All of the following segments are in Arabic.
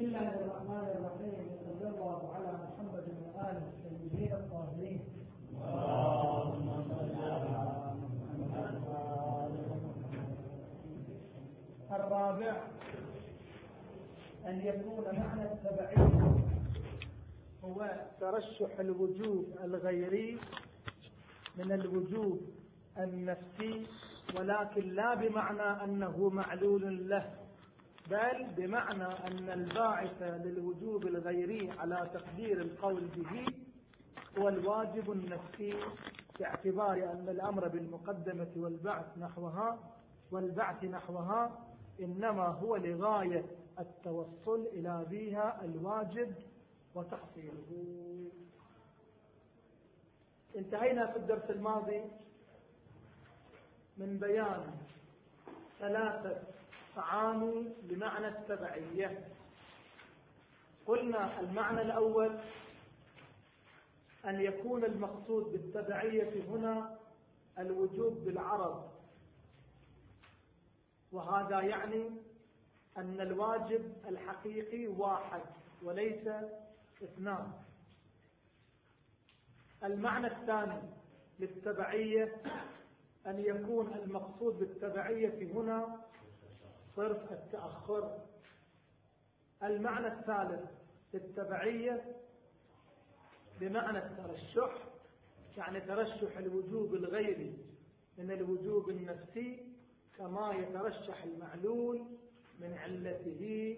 بسم الله الرحمن الرحيم. صلى الله على محمد وآله الطيبين الطاهرين. الرابع أن يكون معنى التبعية هو ترشح الوجوب الغيري من الوجوب النفسي ولكن لا بمعنى أنه معلول له. بل بمعنى أن الباعث للوجوب الغيري على تقدير القول به هو الواجب النفسي باعتبار أن الأمر بالمقدمة والبعث نحوها والبعث نحوها إنما هو لغاية التوصل إلى بها الواجب وتحصيله. انتهينا في الدرس الماضي من بيان ثلاثة تعاني بمعنى التبعية. قلنا المعنى الأول أن يكون المقصود بالتبعية هنا الوجوب بالعرض. وهذا يعني أن الواجب الحقيقي واحد وليس اثنان. المعنى الثاني للتبعية أن يكون المقصود بالتبعية هنا صرف التأخر. المعنى الثالث للتبعية بمعنى الترشح يعني ترشح الوجوب الغيري من الوجوب النفسي كما يترشح المعلول من علته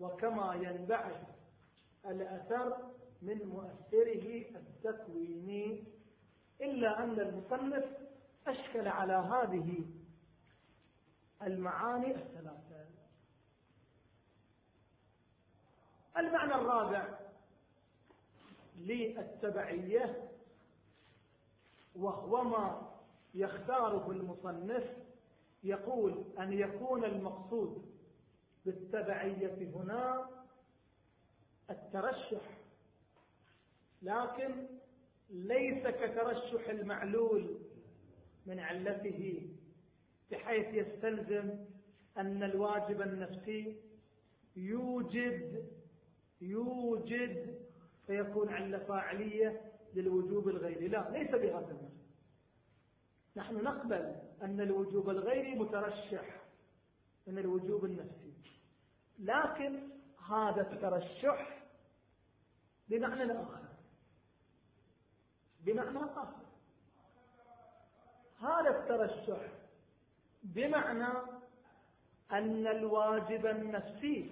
وكما ينبعث الأثر من مؤثره التكويني. إلا أن المصنف أشكل على هذه المعاني الثلاثة. المعنى الرابع للتبعية وهو ما يختاره المصنف يقول أن يكون المقصود بالتبعية هنا الترشح لكن ليس كترشح المعلول من علته. بحيث يستلزم أن الواجب النفسي يوجد يوجد فيكون علة فاعلية للوجوب الغيري. لا ليس بهذا المعنى نحن نقبل أن الوجوب الغيري مترشح من الوجوب النفسي. لكن هذا الترشح بمعنى آخر بمعنى آخر هذا الترشح بمعنى أن الواجب النفسي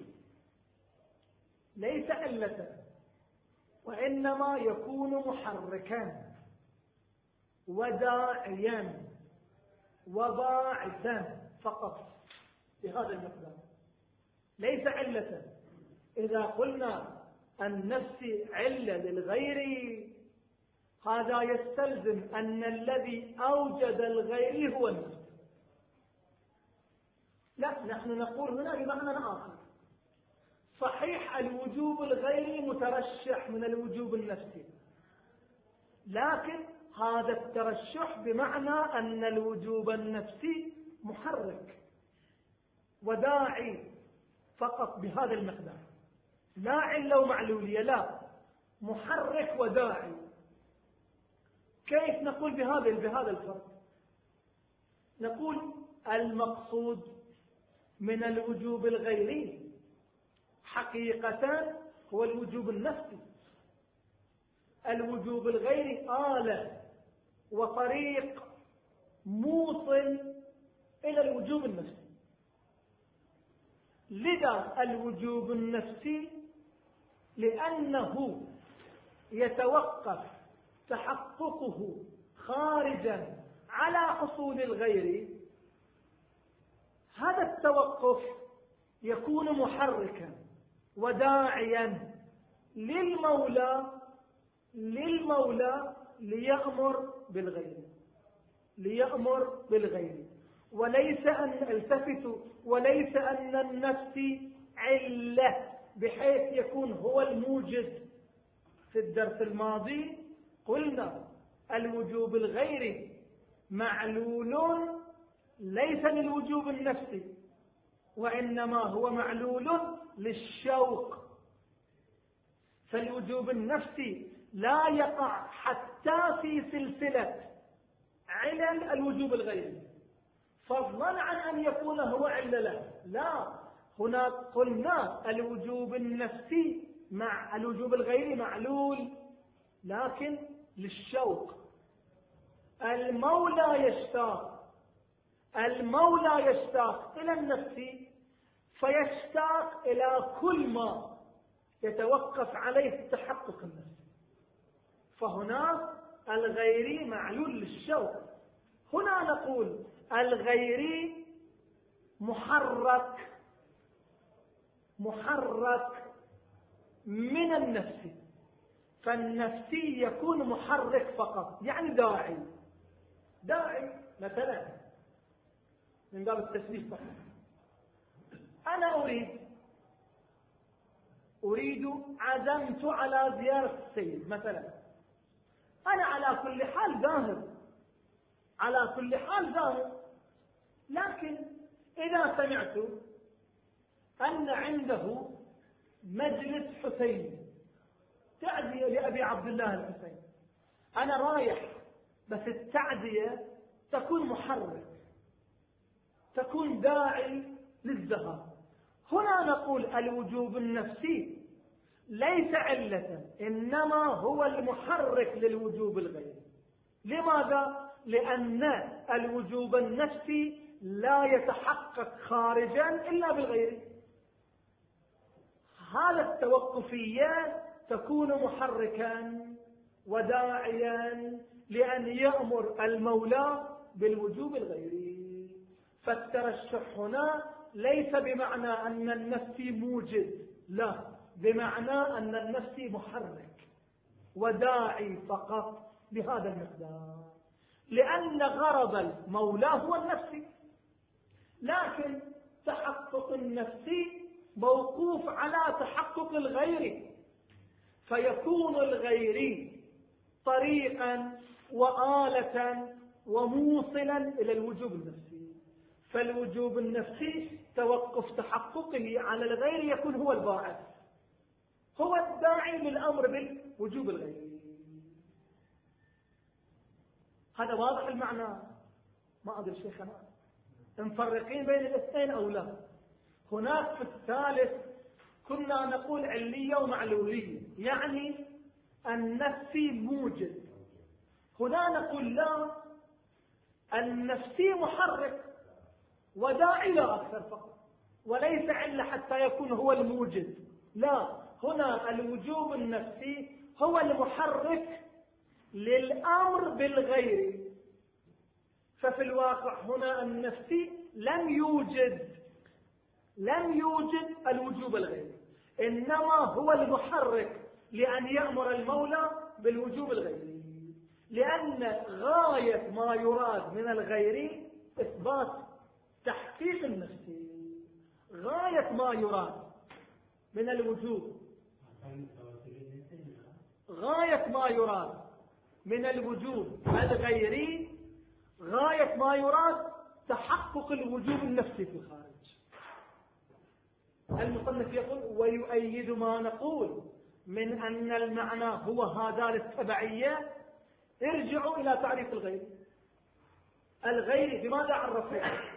ليس علة وإنما يكون محركا وداعيا وباعثا فقط بهذا المقدار. ليس علة إذا قلنا النفس علة للغير هذا يستلزم أن الذي أوجد الغير هو النفس. لا نحن نقول هنا بمعنى آخر. صحيح الوجوب الغيري مترشح من الوجوب النفسي. لكن هذا الترشح بمعنى أن الوجوب النفسي محرك وداعي فقط بهذا المقدار. لا علة ومعلولية لا. محرك وداعي. كيف نقول بهذا الفرق؟ نقول المقصود من الوجوب الغيري. حقيقة هو الوجوب النفسي. الوجوب الغيري آلة وطريق موصل إلى الوجوب النفسي. لذا الوجوب النفسي لأنه يتوقف تحققه خارجا على حصول الغير هذا التوقف يكون محركا وداعيا للمولى للمولى ليأمر بالغير ليأمر بالغير وليس أن التفتوا وليس أن النفس علة بحيث يكون هو الموجد في الدرس الماضي قلنا الوجوب الغيري معلول ليس للوجوب النفسي وإنما هو معلول للشوق. فالوجوب النفسي لا يقع حتى في سلسلة علل الوجوب الغيري فضلا عن أن يكون هو علة لا هنا قلنا الوجوب النفسي مع الوجوب الغيري معلول لكن للشوق. المولى يشتاق المولى يشتاق إلى النفس فيشتاق إلى كل ما يتوقف عليه التحقق النفسي فهنا الغيري معلول للشوق. هنا نقول الغيري محرك محرك من النفس. فالنفسي يكون محرك فقط يعني داعي. داعي مثلا. من باب التشبيه فقط. أنا أريد أريد عزمت على زيارة السيد مثلا. أنا على كل حال ذاهب على كل حال ذاهب لكن إذا سمعت أن عنده مجلس حسين تعزية لأبي عبد الله الحسين. أنا رايح بس التعزية تكون محرك تكون داعي للذهاب. هنا نقول الوجوب النفسي ليس علة إنما هو المحرك للوجوب الغيري لماذا؟ لأن الوجوب النفسي لا يتحقق خارجا إلا بالغير. هذا التوقفية تكون محركا وداعيا لأن يأمر المولى بالوجوب الغيري. فالترشح هنا ليس بمعنى أن النفس موجد لا بمعنى أن النفس محرك وداعي فقط بهذا المقدار. لأن غرض المولى هو النفس. لكن تحقق النفس موقوف على تحقق الغير. فيكون الغير طريقا وآلة وموصلا إلى الوجوب النفسي. فالوجوب النفسي توقف تحققه على الغير يكون هو الباعث. هو الداعي للأمر بالوجوب الغيري هذا واضح المعنى؟ ما أدري شيخنا مفرقين بين الاثنين أو لا؟ هناك في الثالث كنا نقول علية ومعلولية يعني النفسي موجد. هنا نقول لا النفسي محرك. وداعي لا أكثر فقط. وليس علة حتى يكون هو الموجد. لا هنا الوجوب النفسي هو المحرك للأمر بالغير. ففي الواقع هنا النفسي لم يوجد لم يوجد الوجوب الغيري إنما هو المحرك لأن يأمر المولى بالوجوب الغيري لأن غاية ما يراد من الغير إثبات تحقيق النفسي غاية ما يراد من الوجوب. غاية ما يراد من الوجوب الغيري غاية ما يراد تحقق الوجوب النفسي في الخارج. المصنف يقول ويؤيد ما نقول من أن المعنى هو هذا التبعية ارجعوا إلى تعريف الغير. الغير بماذا عرفوا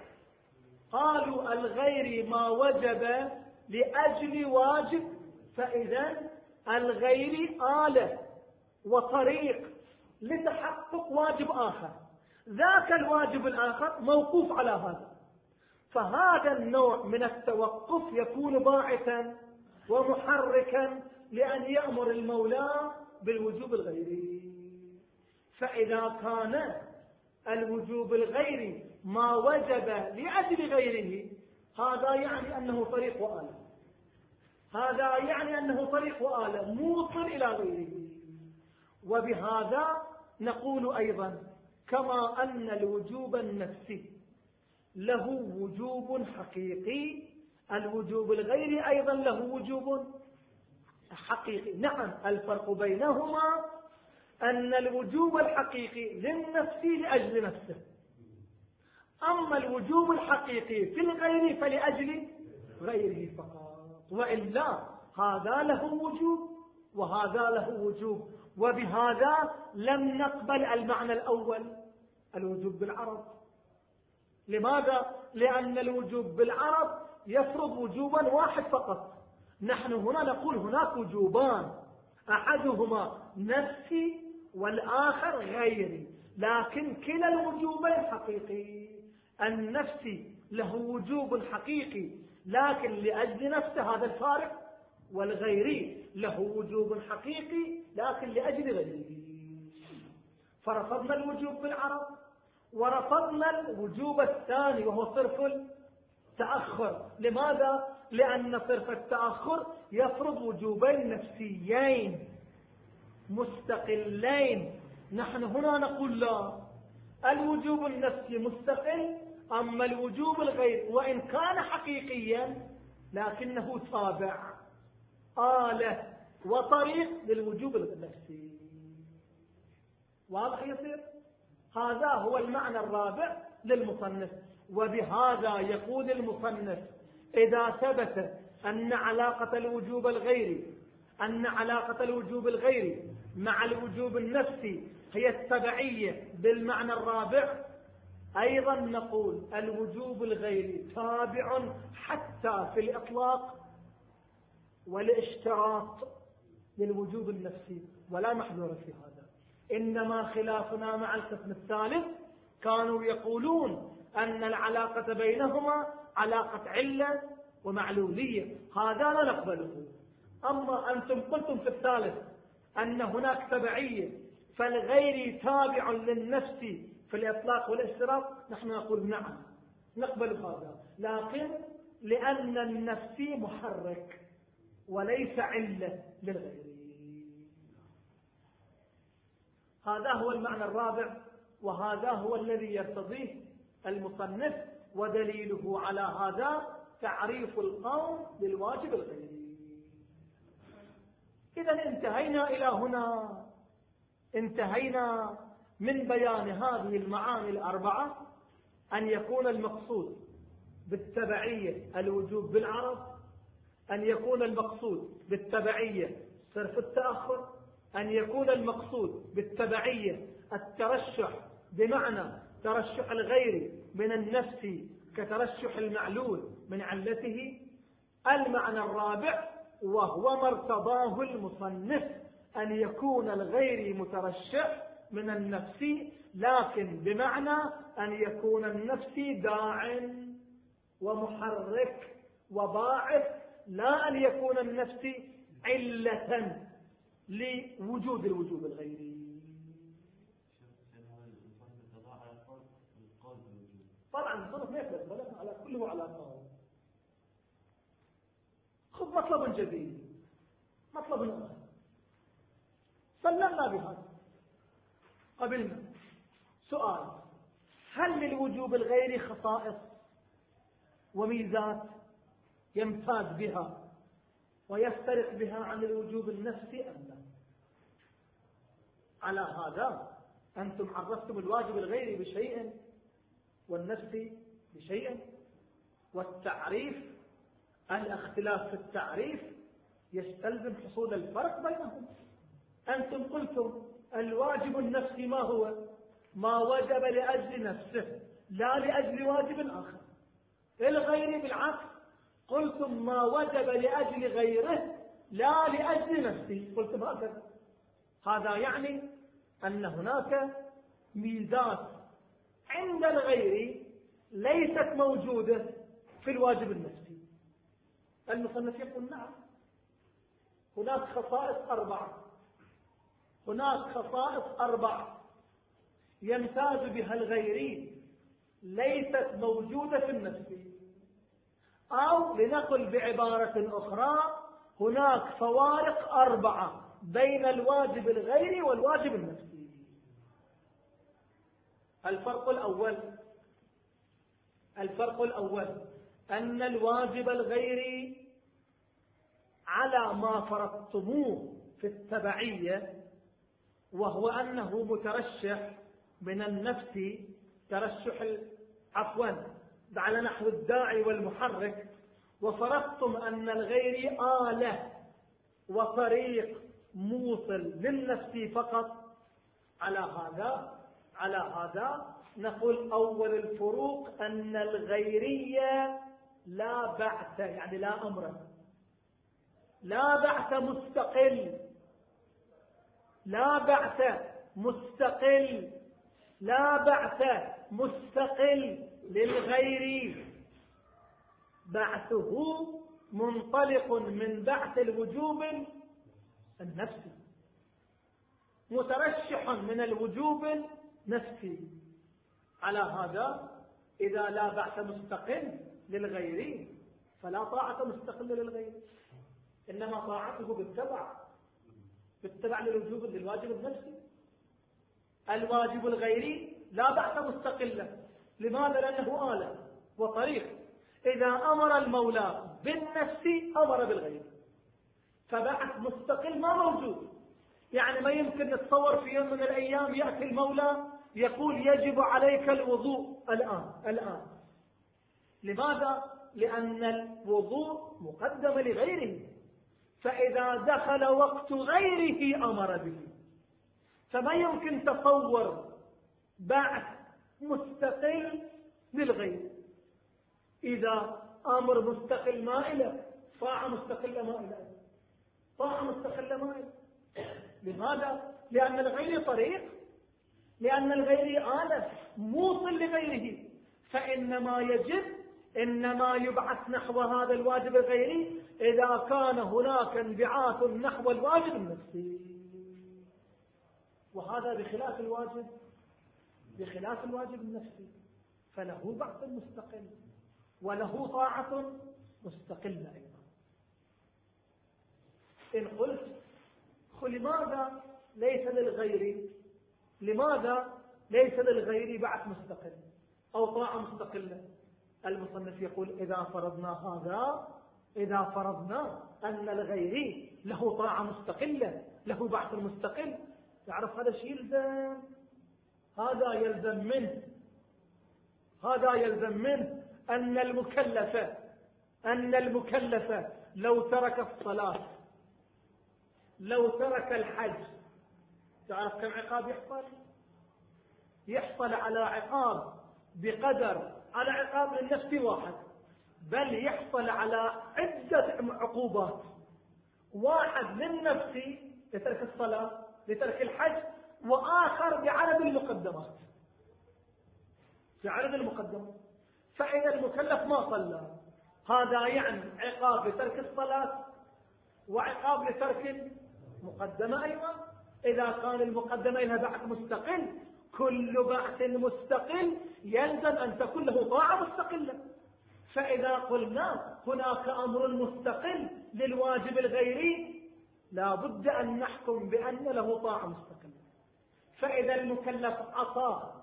قالوا الغير ما وجب لأجل واجب فإذا الغير آلة وطريق لتحقق واجب آخر. ذاك الواجب الآخر موقوف على هذا. فهذا النوع من التوقف يكون باعثا ومحركا لأن يأمر المولى بالوجوب الغيري. فإذا كان الوجوب الغيري ما وجب لأجل غيره هذا يعني أنه طريق وآلة. هذا يعني أنه طريق وآلة موصل إلى غيره. وبهذا نقول أيضا كما أن الوجوب النفسي له وجوب حقيقي. الوجوب الغيري أيضا له وجوب حقيقي. نعم الفرق بينهما أن الوجوب الحقيقي للنفس لأجل نفسه. أما الوجوب الحقيقي في الغير فلأجل غيره فقط. وإلا هذا له وجوب وهذا له وجوب وبهذا لم نقبل المعنى الأول الوجوب بالعرض لماذا؟ لأن الوجوب بالعرض يفرض وجوبا واحد فقط. نحن هنا نقول هناك وجوبان أحدهما نفسي والآخر غيري لكن كلا الوجوبين حقيقي النفسي له وجوب حقيقي لكن لأجل نفسه هذا الفارق والغيري له وجوب حقيقي لكن لأجل غيره. فرفضنا الوجوب بالعرض ورفضنا الوجوب الثاني وهو صرف التأخر. لماذا؟ لأن صرف التأخر يفرض وجوبين نفسيين مستقلين. نحن هنا نقول لا. الوجوب النفسي مستقل أما الوجوب الغير وإن كان حقيقيا لكنه تابع آلة وطريق للوجوب النفسي. واضح يصير هذا هو المعنى الرابع للمصنف وبهذا يقول المصنف إذا ثبت أن علاقة الوجوب الغيري أن علاقة الوجوب الغيري مع الوجوب النفسي هي التبعية بالمعنى الرابع أيضا نقول الوجوب الغيري تابع حتى في الإطلاق والاشتراط للوجوب النفسي ولا محذور في هذا. إنما خلافنا مع القسم الثالث كانوا يقولون أن العلاقة بينهما علاقة علة ومعلولية. هذا لا نقبله. أما أنتم قلتم في الثالث أن هناك تبعية فالغير تابع للنفس في الإطلاق والاشتراك نحن نقول نعم نقبل هذا. لكن لأن النفس محرك وليس علة للغير. هذا هو المعنى الرابع وهذا هو الذي يرتضيه المصنف ودليله على هذا تعريف القوم للواجب الغيري إذا انتهينا إلى هنا. انتهينا. من بيان هذه المعاني الأربعة أن يكون المقصود بالتبعية الوجوب بالعرض أن يكون المقصود بالتبعية صرف التأخر أن يكون المقصود بالتبعية الترشح بمعنى ترشح الغير من النفس كترشح المعلول من علته المعنى الرابع وهو ما ارتضاه المصنف أن يكون الغير مترشح من النفس لكن بمعنى أن يكون النفس داع ومحرك وباعث لا أن يكون النفس علة لوجود الوجود الغيري. طبعا الصنف ما يختلف على كله على قول. خذ مطلب جديد مطلب آخر. سلمنا بهذا. قبلنا. سؤال. هل للوجوب الغيري خصائص وميزات يمتاز بها ويفترق بها عن الوجوب النفسي أم لا؟ على هذا أنتم عرفتم الواجب الغيري بشيء والنفسي بشيء والتعريف الاختلاف في التعريف يستلزم حصول الفرق بينهم. أنتم قلتم الواجب النفسي ما هو؟ ما وجب لأجل نفسه لا لأجل واجب آخر. الغير بالعكس قلتم ما وجب لأجل غيره لا لأجل نفسه. قلتم هكذا. هذا يعني أن هناك ميزات عند الغير ليست موجودة في الواجب النفسي. المصنف يقول نعم هناك خصائص أربعة. هناك خصائص أربعة يمتاز بها الغيري ليست موجودة في النفس. أو لنقل بعبارة أخرى هناك فوارق أربعة بين الواجب الغيري والواجب النفسي. الفرق الأول الفرق الأول أن الواجب الغيري على ما فرضتموه في التبعية وهو أنه مترشح من النفس ترشح عفوا على نحو الداعي والمحرك. وفرضتم أن الغير آلة وطريق موصل للنفس فقط. على هذا على هذا نقول أول الفروق أن الغيرية لا بعث يعني لا أمر لا بعث مستقل. لا بعث مستقل لا بعث مستقل للغير. بعثه منطلق من بعث الوجوب النفسي مترشح من الوجوب النفسي على هذا إذا لا بعث مستقل للغير فلا طاعة مستقلة للغير إنما طاعته بالتبع. بالتبع للوجوب للواجب النفسي. الواجب الغيري لا بعث مستقلا. لماذا؟ لأنه آلة وطريق. إذا أمر المولى بالنفس أمر بالغير. فبعث مستقل ما موجود. يعني ما يمكن نتصور في يوم من الأيام يأتي المولى يقول يجب عليك الوضوء الآن الآن. لماذا؟ لأن الوضوء مقدم لغيره. فإذا دخل وقت غيره أمر به. فما يمكن تصور بعث مستقل للغير إذا أمر مستقل ما إله طاعة مستقلة ما إله طاعة مستقلة ما إله لماذا؟ لأن الغير طريق. لأن الغير آلة موصل لغيره. فإنما يجب إنما يبعث نحو هذا الواجب الغيري إذا كان هناك انبعاث نحو الواجب النفسي. وهذا بخلاف الواجب بخلاف الواجب النفسي. فله بعث مستقل وله طاعة مستقلة أيضا. إن قلت لماذا ليس للغير؟ لماذا ليس للغير بعث مستقل أو طاعة مستقلة؟ المصنف يقول إذا فرضنا هذا إذا فرضنا أن الغير له طاعة مستقلة له بعث مستقل. تعرف هذا شيء يلزم؟ هذا يلزم منه. هذا يلزم منه. أن المكلف أن المكلف لو ترك الصلاة لو ترك الحج تعرف كم عقاب يحصل؟ يحصل على عقاب بقدر على عقاب للنفس واحد بل يحصل على عدة عقوبات. واحد للنفس لترك الصلاة لترك الحج وآخر بعدد المقدمات. بعدد المقدمات. فإذا المكلف ما صلى. هذا يعني عقاب لترك الصلاة وعقاب لترك المقدمة أيضا. إذا كان المقدمة لها بعث مستقل كل بعث مستقل يلزم أن تكون له طاعة مستقلة. فإذا قلنا هناك أمر مستقل للواجب الغيري لا بد أن نحكم بأن له طاعة مستقلة. فإذا المكلف عصى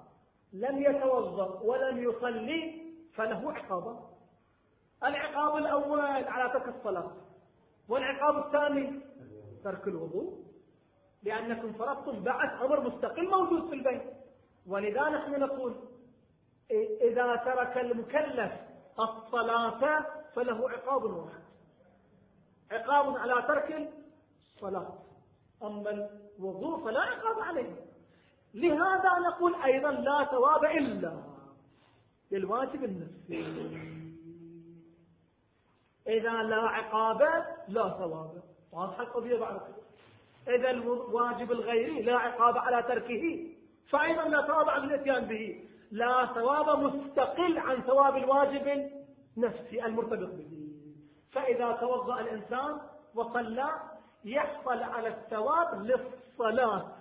لم يتوضأ ولم يصلي فله عقابان العقاب الأول على ترك الصلاة والعقاب الثاني ترك الوضوء. لأنكم فرضتم بعث أمر مستقل موجود في البيت. ولذا نحن نقول إذا ترك المكلف الصلاة فله عقاب واحد. عقاب على ترك الصلاة. أما الوضوء فلا عقاب عليه. لهذا نقول أيضا لا ثواب إلا للواجب النفسي. إذا لا عقاب لا ثواب. واضحة القضية بعد إذا الواجب الغيري لا عقاب على تركه. فأيضا لا ثواب عن الاتيان به لا ثواب مستقل عن ثواب الواجب النفسي المرتبط به. فإذا توضأ الإنسان وصلى يحصل على الثواب للصلاة.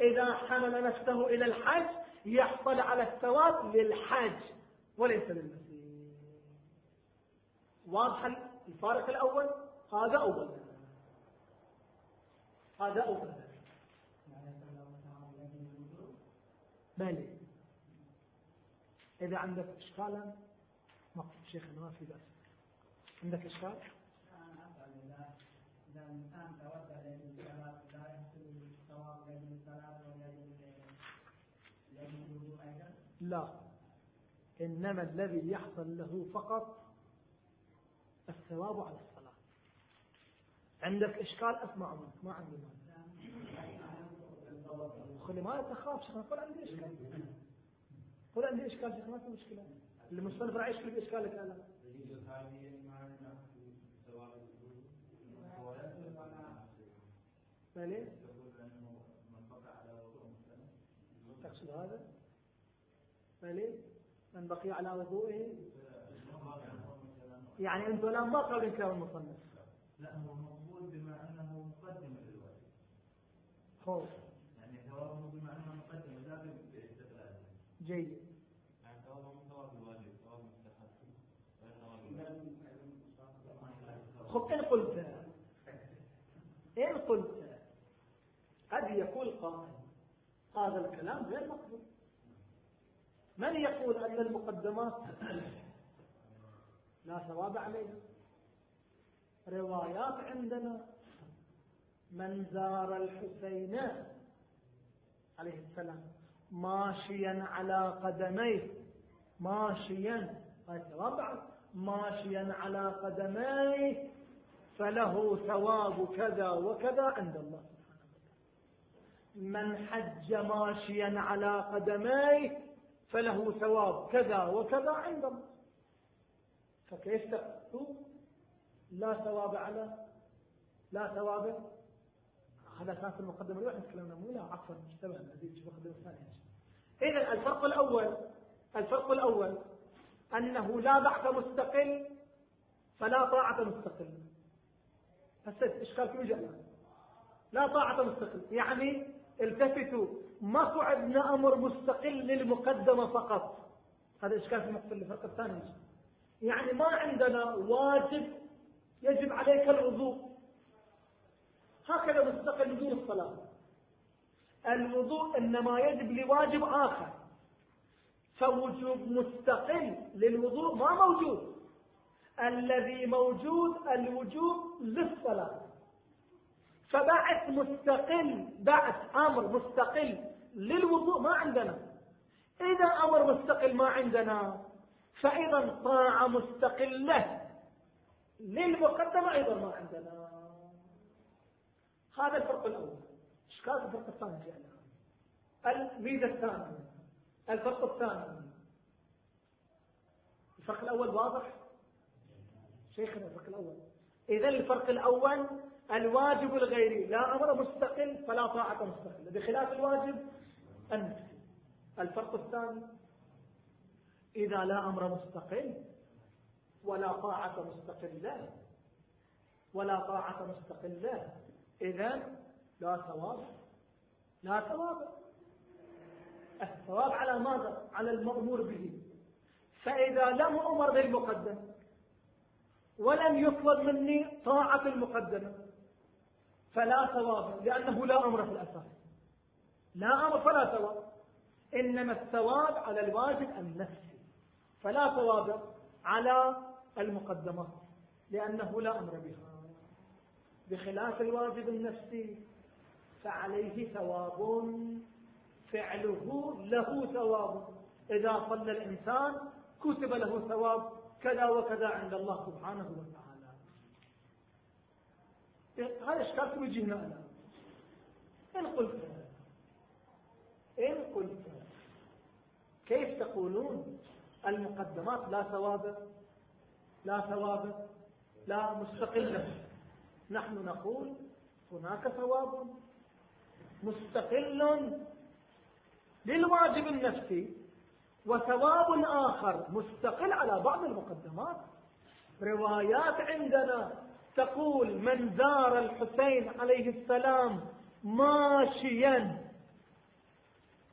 إذا حمل نفسه إلى الحج يحصل على الثواب للحج وليس للمسيح واضح الفارق الأول؟ هذا أول. هذا أول. بلي إذا عندك إشكالا نقف شيخنا ما في بأس عندك إشكال؟ إذا للصلاة لا. يحصل الثواب الصلاة أيضا؟ لا إنما الذي يحصل له فقط الثواب على الصلاة. عندك إشكال؟ أسمع منك ما عندي مال خلي ما تخاف شيخنا قل عندي إشكال قل عندي إشكال شيخنا ما في مشكلة. المصنف راح يشكل بإشكالك أنا؟ ليه؟ تقصد هذا؟ ليه؟ من بقي على وضوئه؟ يعني أنتم الآن ما قالوا كلام المصنف. لا هو مقبول بما أنه مقدم للواجب هو يعني ثوابه بما انه مقدم لكن باستقلال جيد. يعني خب إن قلت إن قلت قد يقول قائل هذا الكلام غير مقبول. من يقول أن المقدمات لا ثواب عليها روايات عندنا من زار الحسين عليه السلام. ماشيا على قدميه. ماشيا ثواب ماشيا على قدميه فله ثواب كذا وكذا عند الله سبحانه وتعالى. من حج ماشيا على قدميه فله ثواب كذا وكذا عند الله. فكيف تقول لا ثواب على لا ثواب هذا كانت المقدمة الأولى تكلمنا مو لا عفوا اشتبه نزيد شوف المقدمة الثانية. إذا الفرق الأول الفرق الأول أنه لا بعث مستقل فلا طاعة مستقل. هسه إشكال في وجه لا طاعة مستقل يعني التفتوا ما عندنا أمر مستقل للمقدمة فقط. هذا إشكال في الفرق الثاني يعني ما عندنا واجب يجب عليك الوضوء هكذا مستقل بدون الصلاة. الوضوء إنما يجب لواجب آخر. فوجوب مستقل للوضوء ما موجود. الذي موجود الوجوب للصلاة. فبعث مستقل بعث أمر مستقل للوضوء ما عندنا. إذا أمر مستقل ما عندنا فإذا طاعة مستقلة للمقدمة أيضا ما عندنا. هذا الفرق الأول. إشكال الفرق الثاني؟ جاءنا الميزة الثانية. الفرق الثاني. الفرق الأول واضح؟ شيخنا الفرق الأول. إذا الفرق الأول الواجب الغيري. لا أمر مستقل فلا طاعة مستقلة. بخلاف الواجب النفسي الفرق الثاني إذا لا أمر مستقل ولا طاعة مستقلة. ولا طاعة مستقلة. إذا لا ثواب لا ثواب. الثواب على ماذا؟ على المأمور به. فإذا لم أمر بالمقدم ولم يطلب مني طاعة المقدمة فلا ثواب لأنه لا أمر في الأساس. لا أمر فلا ثواب. إنما الثواب على الواجب النفسي فلا ثواب على المقدمات لأنه لا أمر بها. بخلاف الواجب النفسي فعليه ثواب فعله له ثواب. إذا صلى الإنسان كتب له ثواب كذا وكذا عند الله سبحانه وتعالى. هذا أشكال في وجهنا الآن إن قلت إن قلت كيف تقولون المقدمات لا ثواب لا ثواب لا مستقلة؟ نحن نقول هناك ثواب مستقل للواجب النفسي وثواب آخر مستقل على بعض المقدمات. روايات عندنا تقول من زار الحسين عليه السلام ماشيا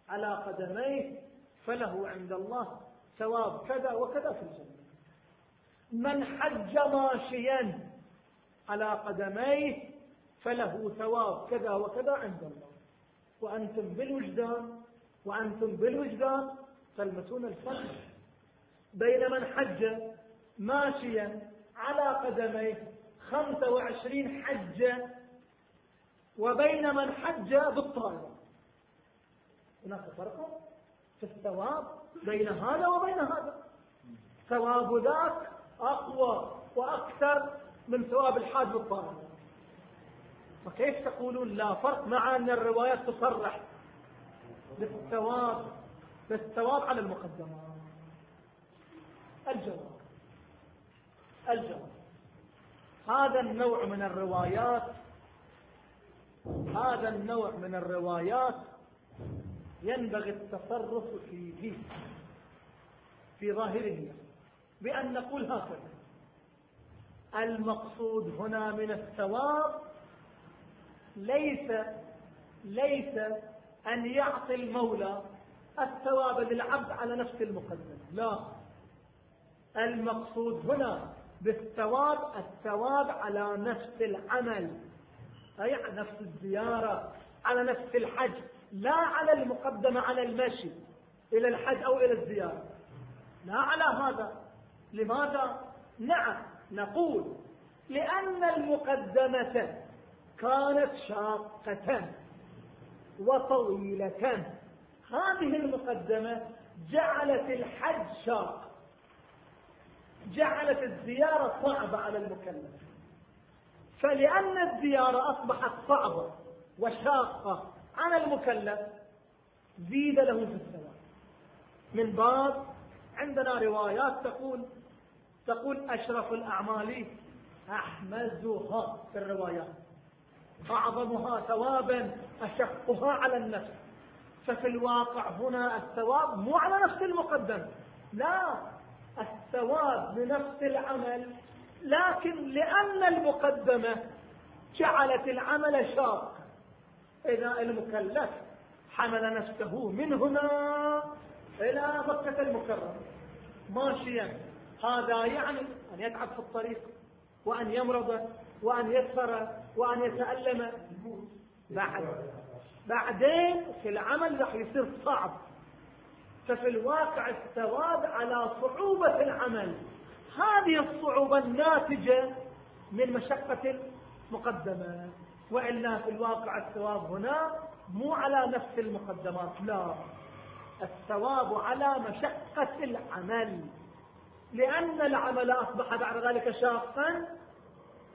على قدميه فله عند الله ثواب كذا وكذا في الجنة. من حج ماشيا على قدميه فله ثواب كذا وكذا عند الله. وأنتم بالوجدان وأنتم بالوجدان تلمسون الفرق بين من حج ماشيا على قدميه خمسة وعشرين حجة وبين من حج بالطائرة. هناك فرق في الثواب بين هذا وبين هذا. ثواب ذاك أقوى وأكثر من ثواب الحاج بالطالب فكيف تقولون لا فرق مع أن الروايات تصرح بالثواب بالثواب على المقدمات الجواب. الجواب. هذا النوع من الروايات هذا النوع من الروايات ينبغي التصرف فيه في ظاهره بأن نقول هكذا. المقصود هنا من الثواب ليس ليس أن يعطي المولى الثواب للعبد على نفس المقدم. لا. المقصود هنا بالثواب الثواب على نفس العمل. أي على نفس الزيارة على نفس الحج لا على المقدمة على المشي إلى الحج أو إلى الزيارة. لا على هذا. لماذا؟ نعم. نقول لأن المقدمة كانت شاقة وطويلة. هذه المقدمة جعلت الحج شاق. جعلت الزيارة صعبة على المكلف. فلأن الزيارة أصبحت صعبة وشاقة على المكلف زيد له في الثواب. من باب عندنا روايات تقول تقول أشرف الأعمال أحمزها في الروايات أعظمها ثوابا أشقها على النفس. ففي الواقع هنا الثواب مو على نفس المقدم. لا الثواب لنفس العمل لكن لأن المقدمة جعلت العمل شاق. إذا المكلف حمل نفسه من هنا إلى مكة المكرمة. ماشيا. هذا يعني أن يتعب في الطريق وأن يمرض وأن يسفر وأن يتألم. بعد بعدين في العمل راح يصير صعب. ففي الواقع الثواب على صعوبة العمل. هذه الصعوبة الناتجة من مشقة المقدمة. وإلا في الواقع الثواب هنا مو على نفس المقدمات لا. الثواب على مشقة العمل. لأن العمل أصبح بعد ذلك شاقا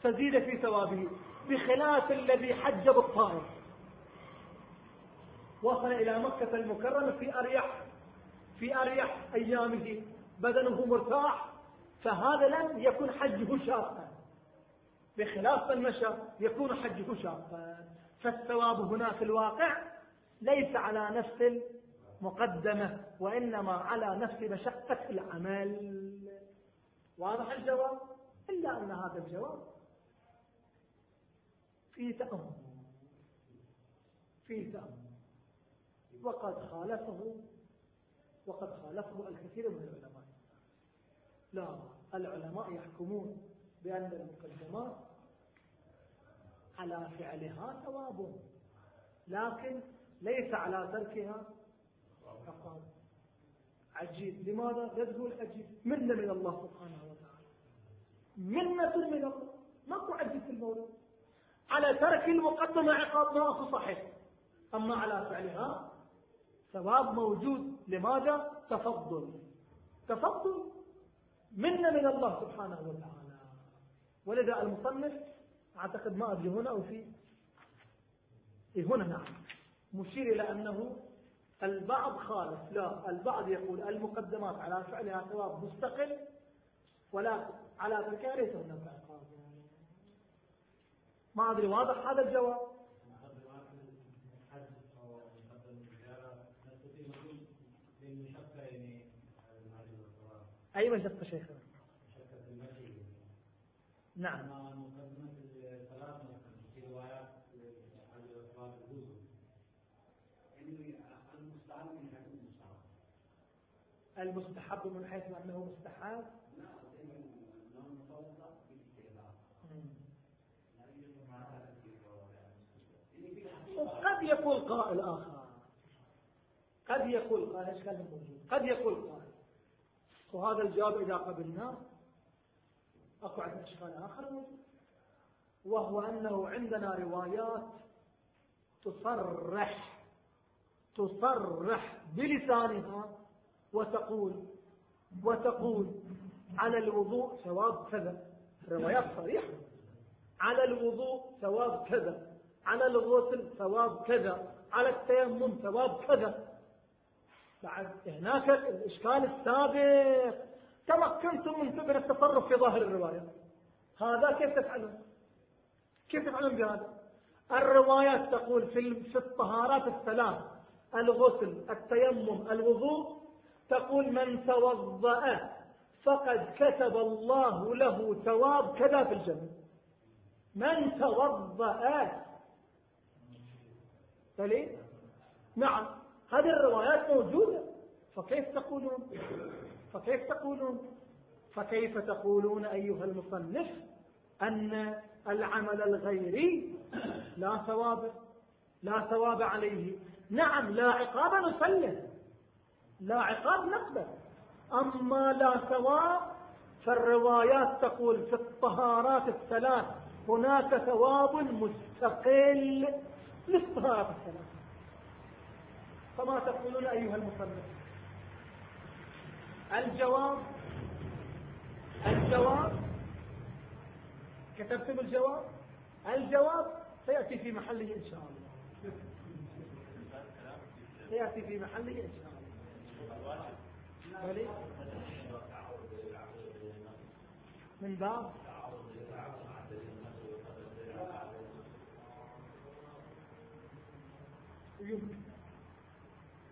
فزيد في ثوابه بخلاف الذي حج بالطائف وصل إلى مكة المكرمة في أريح في أريح أيامه. بدنه مرتاح فهذا لم يكن حجه شاقا. بخلاف من مشى يكون حجه شاقا. فالثواب هنا في الواقع ليس على نفس المقدمة وإنما على نفس مشقة العمل. واضح الجواب؟ إلا أن هذا الجواب فيه تأمل. فيه تأمل. وقد خالفه وقد خالفه الكثير من العلماء. لا العلماء يحكمون بأن المقدمات على فعلها ثواب لكن ليس على تركها عقاب عجيب لماذا؟ لا تقول عجيب منة من الله سبحانه وتعالى. منة من الله. ماكو عجيب في الموضوع على ترك المقدمة عقاب ما صحيح. أما على فعلها ثواب موجود. لماذا؟ تفضل. تفضل. منة من الله سبحانه وتعالى. ولذا المصنف. أعتقد ما أدري هنا أو في. إيه هنا نعم. مشير إلى أنه البعض خالف لا البعض يقول المقدمات على فعلها ثواب مستقل ولا على تركها ليس هناك عقاب. ما أدري واضح هذا الجواب؟ أي مشقة شيخنا؟ نعم. المستحب من حيث أنه مستحب. وقد يقول قائل آخر. قد يقول قائل إيش كان موجود قد يقول قائل. وهذا الجواب إذا قبلناه أكو عندنا إشكال آخر وهو أنه عندنا روايات تصرح تصرح بلسانها وتقول وتقول على الوضوء ثواب كذا. روايات صريحة. على الوضوء ثواب كذا. على الغسل ثواب كذا. على التيمم ثواب كذا. بعد هناك الإشكال السابق. تمكنتم من فكرة التصرف في ظاهر الرواية. هذا كيف تفعلون؟ كيف تفعلون بهذا؟ الروايات تقول في الطهارات الثلاث. الغسل التيمم الوضوء تقول من توضأ فقد كتب الله له ثواب كذا في الجنة. من توضأ. فليه نعم هذه الروايات موجودة. فكيف تقولون؟ فكيف تقولون؟ فكيف تقولون أيها المصنف أن العمل الغيري لا ثواب لا ثواب عليه؟ نعم لا عقاب نسلم لا عقاب نقبل أما لا ثواب فالروايات تقول في الطهارات الثلاث هناك ثواب مستقل للطهارات الثلاث. فما تقولون أيها المصنف؟ الجواب الجواب كتبتم الجواب؟ الجواب سيأتي في محله إن شاء الله. سيأتي في محله إن شاء الله. من باب يمكن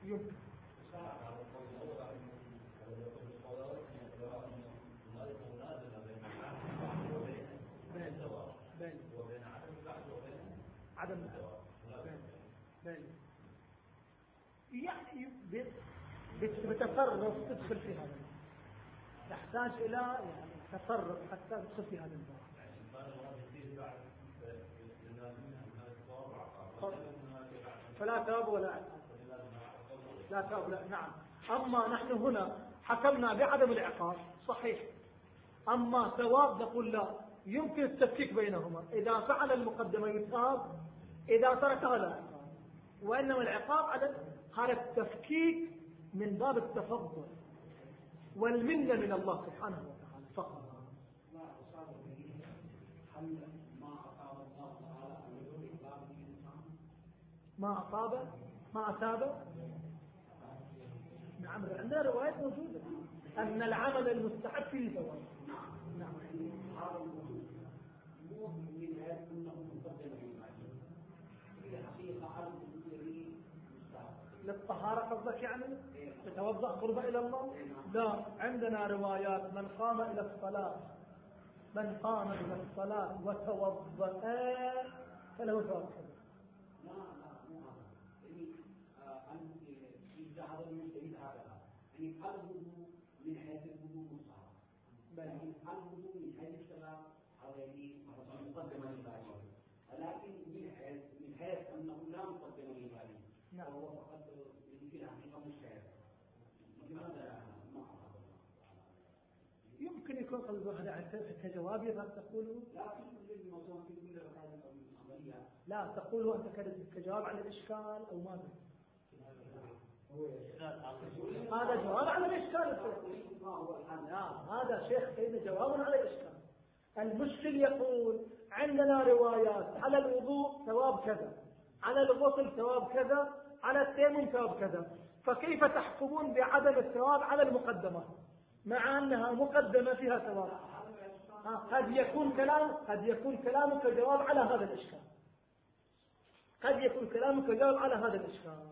يمكن بتصرف تدخل في هذا تحتاج إلى يعني تصرف حتى تدخل في هذا الباب فلا ثواب ولا لا ثواب لا نعم. أما نحن هنا حكمنا بعدم العقاب صحيح. أما ثواب نقول لا يمكن التفكيك بينهما. إذا فعل المقدمة يثاب إذا تركها لا وإنما العقاب على هذا التفكيك من باب التفضل والمنة من الله سبحانه وتعالى. فقط. ما أصاب ما أصاب. نعم عندنا روايات موجودة. أن العمل المستحب فيه ثواب نعم. للطهارة قصدك يعني؟ تتوضأ قرب إلى الله؟ لا. عندنا روايات من قام إلى الصلاة. من قام إلى الصلاة وتوضأ فله ثواب. لا لا مو هذا. يعني هذا يعني الوضوء من حيث الوضوء مصعب لكن الوضوء من حيث الصلاة؟ هذا يعني مقدمة ولكن من حيث أنه لا مقدمة نعم وهو فقط في الحقيقة مجتهد لماذا ما هذا كجواب يظهر تقوله؟ لا تقوله أنت كجواب على الإشكال أو ماذا هذا جواب على الإشكال. هذا شيخ سيدنا جواب على الإشكال. المشكل يقول عندنا روايات على الوضوء ثواب كذا على الغسل ثواب كذا على التيمم ثواب كذا فكيف تحكمون بعدم الثواب على المقدمات مع أنها مقدمة فيها ثواب قد يكون كلام قد يكون كلامك جواب على هذا الإشكال. قد يكون كلامك جواب على هذا الإشكال.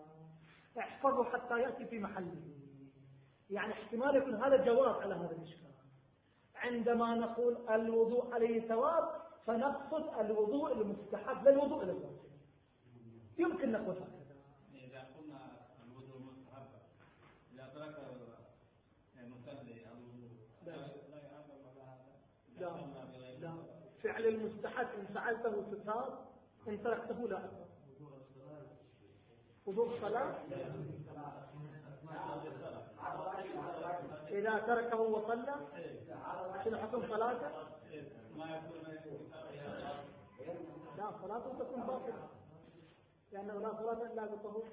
احفظه حتى يأتي في محله. يعني احتمال يكون هذا جواب على هذا الإشكال. عندما نقول الوضوء عليه ثواب فنقصد الوضوء المستحب لا الوضوء الواجب يمكن نقول هكذا إذا قلنا الوضوء مستحب إذا ترك المصلي الوضوء لا يعاقب على هذا لا لا فعل المستحب إن فعلته تصاب إن تركته لا. وضوء الصلاة؟ إذا تركه وصلى شنو حكم صلاته؟ لا صلاته تكون باطلة. لأنه لا صلاة إلا بطهور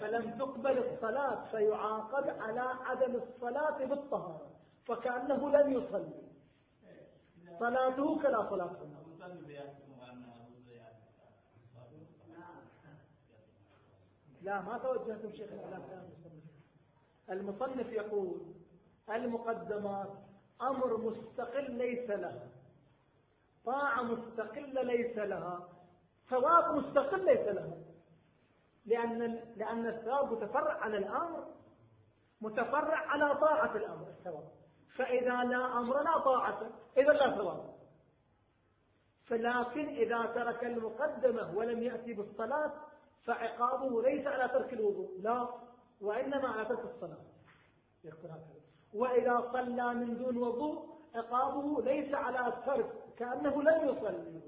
فلم تقبل الصلاة فيعاقب على عدم الصلاة بالطهارة فكأنه لم يصلي. صلاته كلا صلاة لا ما توجهتم شيخ المصنف يقول المقدمات أمر مستقل ليس لها. طاعة مستقلة ليس لها. ثواب مستقل ليس لها. لأن لأن الثواب متفرع على الأمر. متفرع على طاعة الأمر الثواب. فإذا لا أمر لا طاعة. إذا لا ثواب. فلكن إذا ترك المقدمة ولم يأتي بالصلاة فعقابه ليس على ترك الوضوء. لا وإنما على ترك الصلاة. وإذا صلى من دون وضوء عقابه ليس على الترك كأنه لم يصلي.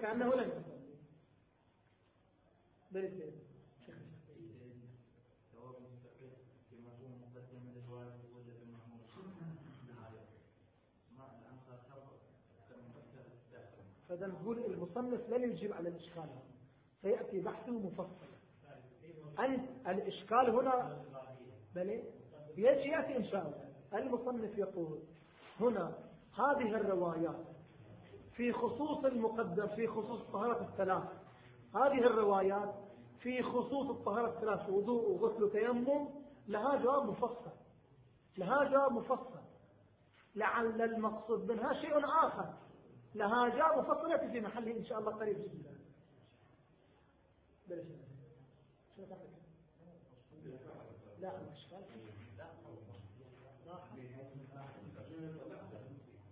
كأنه لم يصلي. فإذا نقول المصنف لن يجيب على الإشكال. سيأتي بحثه مفصلا أنت الإشكال هنا بل يجي يأتي إن شاء الله. المصنف يقول هنا هذه الروايات في خصوص المقدم في خصوص طهارة الثلاث. هذه الروايات في خصوص الطهارة الثلاث وضوء وغسل وتيمم لها جواب مفصل. لها جواب مفصل. لعل المقصود منها شيء آخر. لها جواب مفصل يأتي في محله إن شاء الله قريب جدا. لا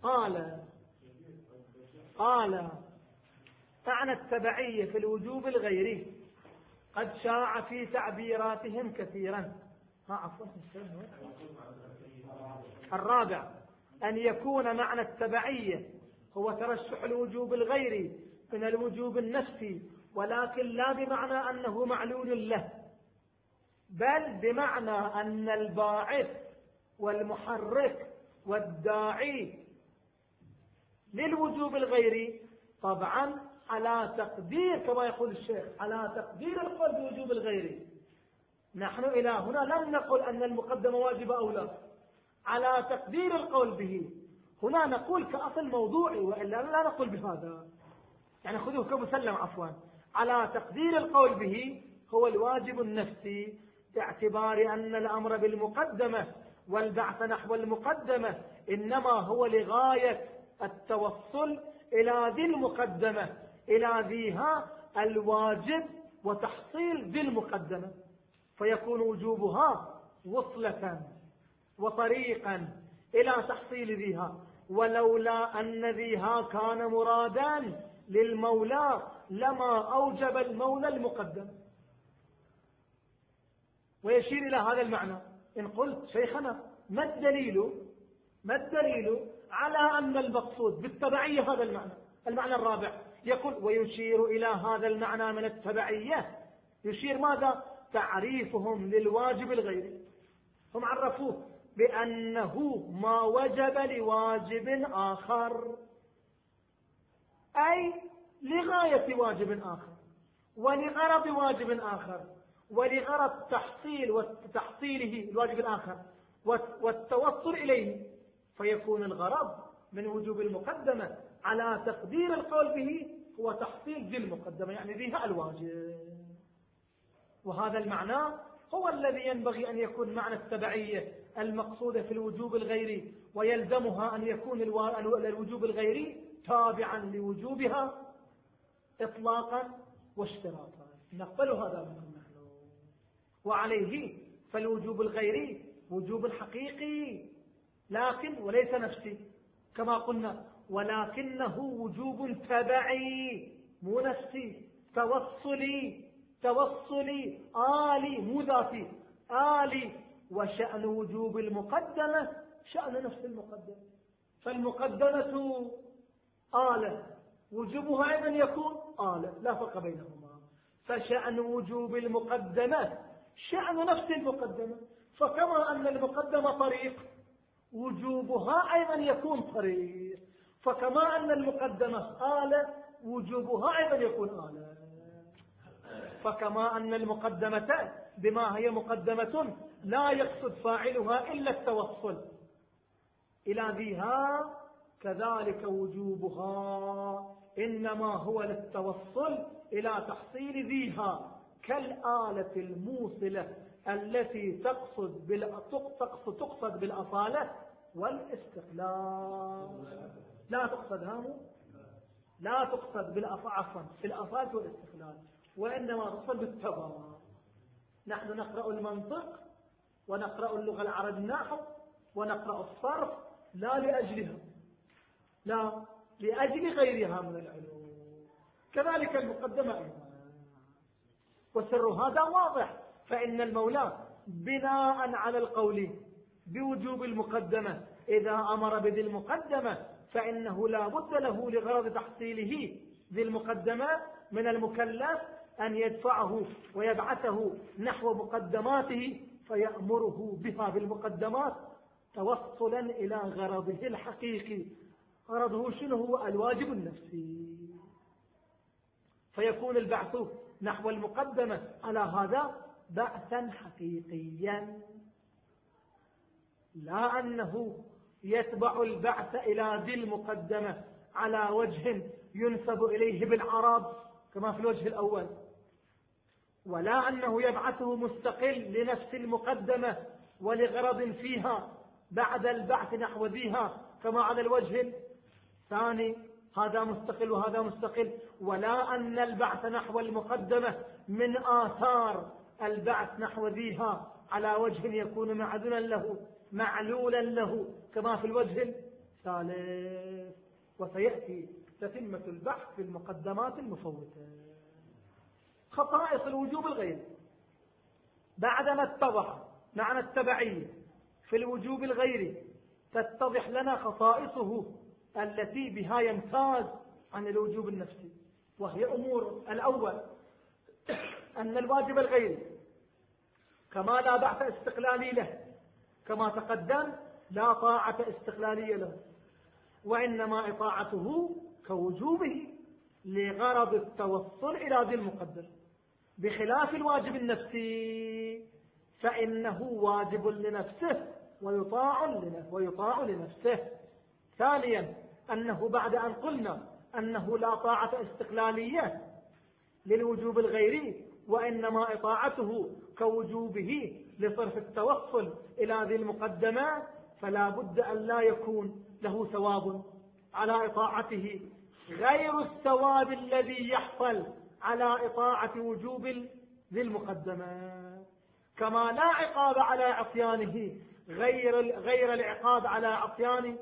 قال قال معنى التبعية في الوجوب الغيري قد شاع في تعبيراتهم كثيرا. عفوا الرابع أن يكون معنى التبعية هو ترشح الوجوب الغيري من الوجوب النفسي ولكن لا بمعنى أنه معلول له بل بمعنى أن الباعث والمحرك والداعي للوجوب الغيري طبعا على تقدير كما يقول الشيخ على تقدير القول بوجوب الغيري نحن إلى هنا لم نقل أن المقدمة واجبة أو لا على تقدير القول به. هنا نقول كأصل موضوعي وإلا لا نقول بهذا. يعني خذوه كمسلم عفوا. على تقدير القول به هو الواجب النفسي باعتبار أن الأمر بالمقدمة والبعث نحو المقدمة إنما هو لغاية التوصل إلى ذي المقدمة إلى ذيها الواجب وتحصيل ذي المقدمة. فيكون وجوبها وصلة وطريقا إلى تحصيل ذيها. ولولا أن ذيها كان مرادا للمولى لما أوجب المولى المقدم. ويشير إلى هذا المعنى. إن قلت شيخنا ما الدليل؟ ما الدليل على أن المقصود بالتبعية هذا المعنى؟ المعنى الرابع يقول ويشير إلى هذا المعنى من التبعية. يشير ماذا؟ تعريفهم للواجب الغيري هم عرفوه. بأنه ما وجب لواجب آخر. أي لغاية واجب آخر ولغرض واجب آخر ولغرض تحصيل وتحصيله الواجب الآخر والتوصل إليه. فيكون الغرض من وجوب المقدمة على تقدير القول به هو تحصيل ذي المقدمة يعني ذيها الواجب. وهذا المعنى هو الذي ينبغي أن يكون معنى التبعية المقصودة في الوجوب الغيري ويلزمها أن يكون الوجوب الغيري تابعا لوجوبها إطلاقا واشتراطا. نقبل هذا منهم نحن وعليه فالوجوب الغيري وجوب حقيقي لكن وليس نفسي كما قلنا ولكنه وجوب تبعي مو نفسي توصلي توصلي آلي مو ذاتي آلي وشأن وجوب المقدمة شأن نفس المقدمة. فالمقدمة آلة وجوبها أيضا يكون آلة لا فرق بينهما. فشأن وجوب المقدمة شأن نفس المقدمة. فكما أن المقدمة طريق وجوبها أيضا يكون طريق. فكما أن المقدمة آلة وجوبها أيضا يكون آلة. فكما أن المقدمة بما هي مقدمة لا يقصد فاعلها إلا التوصل. إلى ذيها كذلك وجوبها. إنما هو للتوصل إلى تحصيل ذيها كالآلة الموصلة التي تقصد تقصد, تقصد بالأصالة والاستقلال. لا تقصد هامو لا تقصد بالأصالة عفوا بالأصالة والاستقلال. وإنما تقصد بالتبار نحن نقرأ المنطق ونقرأ اللغة العربية النحو ونقرأ الصرف لا لأجلها. لا لأجل غيرها من العلوم. كذلك المقدمة أيضا. وسر هذا واضح فإن المولى بناء على القول بوجوب المقدمة. إذا أمر بذي المقدمة فإنه لا بد له لغرض تحصيله. ذي المقدمة من المكلف أن يدفعه ويبعثه نحو مقدماته فيأمره بها بالمقدمات توصلا إلى غرضه الحقيقي. غرضه شنو هو؟ الواجب النفسي. فيكون البعث نحو المقدمة. على هذا بعثا حقيقيا. لا أنه يتبع البعث إلى ذي المقدمة على وجه ينسب إليه بالعرب كما في الوجه الأول. ولا أنه يبعثه مستقل لنفس المقدمة ولغرض فيها بعد البعث نحو ذيها كما على الوجه الثاني. هذا مستقل وهذا مستقل. ولا أن البعث نحو المقدمة من آثار البعث نحو ذيها على وجه يكون معدنا له معلولا له كما في الوجه الثالث. وسيأتي تتمة البحث في المقدمات المفوتة. خصائص الوجوب الغير. بعدما اتضح معنى التبعية في الوجوب الغيري تتضح لنا خصائصه التي بها يمتاز عن الوجوب النفسي وهي أمور الأول. أن الواجب الغيري كما لا بعث استقلالي له كما تقدم لا طاعة استقلالية له وإنما إطاعته كوجوبه لغرض التوصل إلى ذي المقدر. بخلاف الواجب النفسي فإنه واجب لنفسه ويطاع ويطاع لنفسه. ثانيا أنه بعد أن قلنا أنه لا طاعة استقلالية للوجوب الغيري وإنما إطاعته كوجوبه لصرف التوصل إلى ذي المقدمة فلا بد أن لا يكون له ثواب على إطاعته غير الثواب الذي يحصل على إطاعة وجوب ذي المقدمة كما لا عقاب على عصيانه غير غير العقاب على عصيان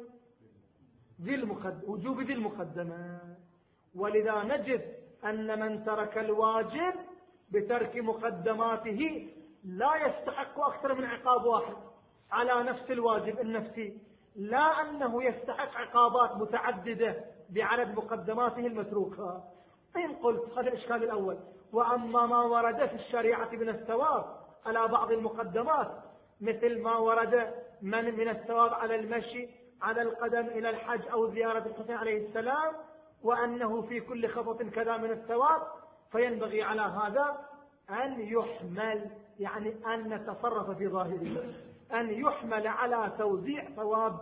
ذي المقدمة وجوب ذي المقدمة ولذا نجد أن من ترك الواجب بترك مقدماته لا يستحق أكثر من عقاب واحد على نفس الواجب النفسي. لا أنه يستحق عقابات متعددة بعدد مقدماته المتروكة. إن قلت هذا الإشكال الأول. وأما ما ورد في الشريعة من الثواب على بعض المقدمات مثل ما ورد من من الثواب على المشي على القدم إلى الحج أو زيارة الحسين عليه السلام وأنه في كل خطوة كذا من الثواب. فينبغي على هذا أن يحمل يعني أن نتصرف في ظاهره أن يحمل على توزيع ثواب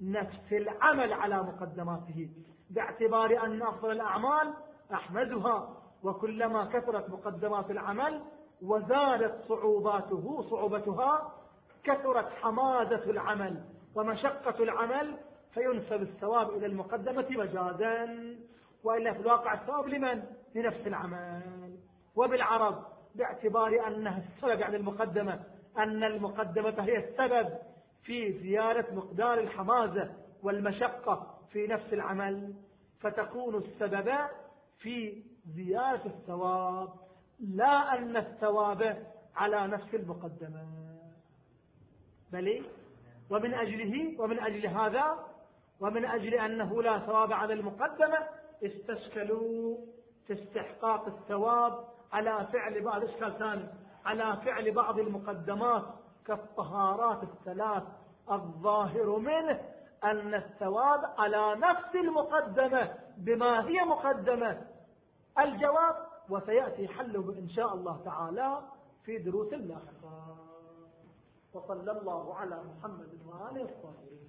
نفس العمل على مقدماته. باعتبار أن أفضل الأعمال أحمدها وكلما كثرت مقدمات العمل وزادت صعوباته صعوبتها كثرت حمادة العمل ومشقة العمل فينسب الثواب إلى المقدمة مجازا وإلا في الواقع الثواب لمن؟ لنفس العمل وبالعرب باعتبار أنها السبب يعني المقدمة أن المقدمة هي السبب في زيارة مقدار الحمازة والمشقة في نفس العمل فتكون السبب في زيادة الثواب لا أن الثواب على نفس المقدمة. بل ومن أجله ومن أجل هذا ومن أجل أنه لا ثواب على المقدمة استشكلوا في استحقاق الثواب على فعل بعض ثاني على فعل بعض المقدمات كالطهارات الثلاث الظاهر منه. أن الثواب على نفس المقدمة بما هي مقدمة. الجواب وسيأتي حله إن شاء الله تعالى في دروس لاحقة وصلى الله على محمد وآله الطاهرين.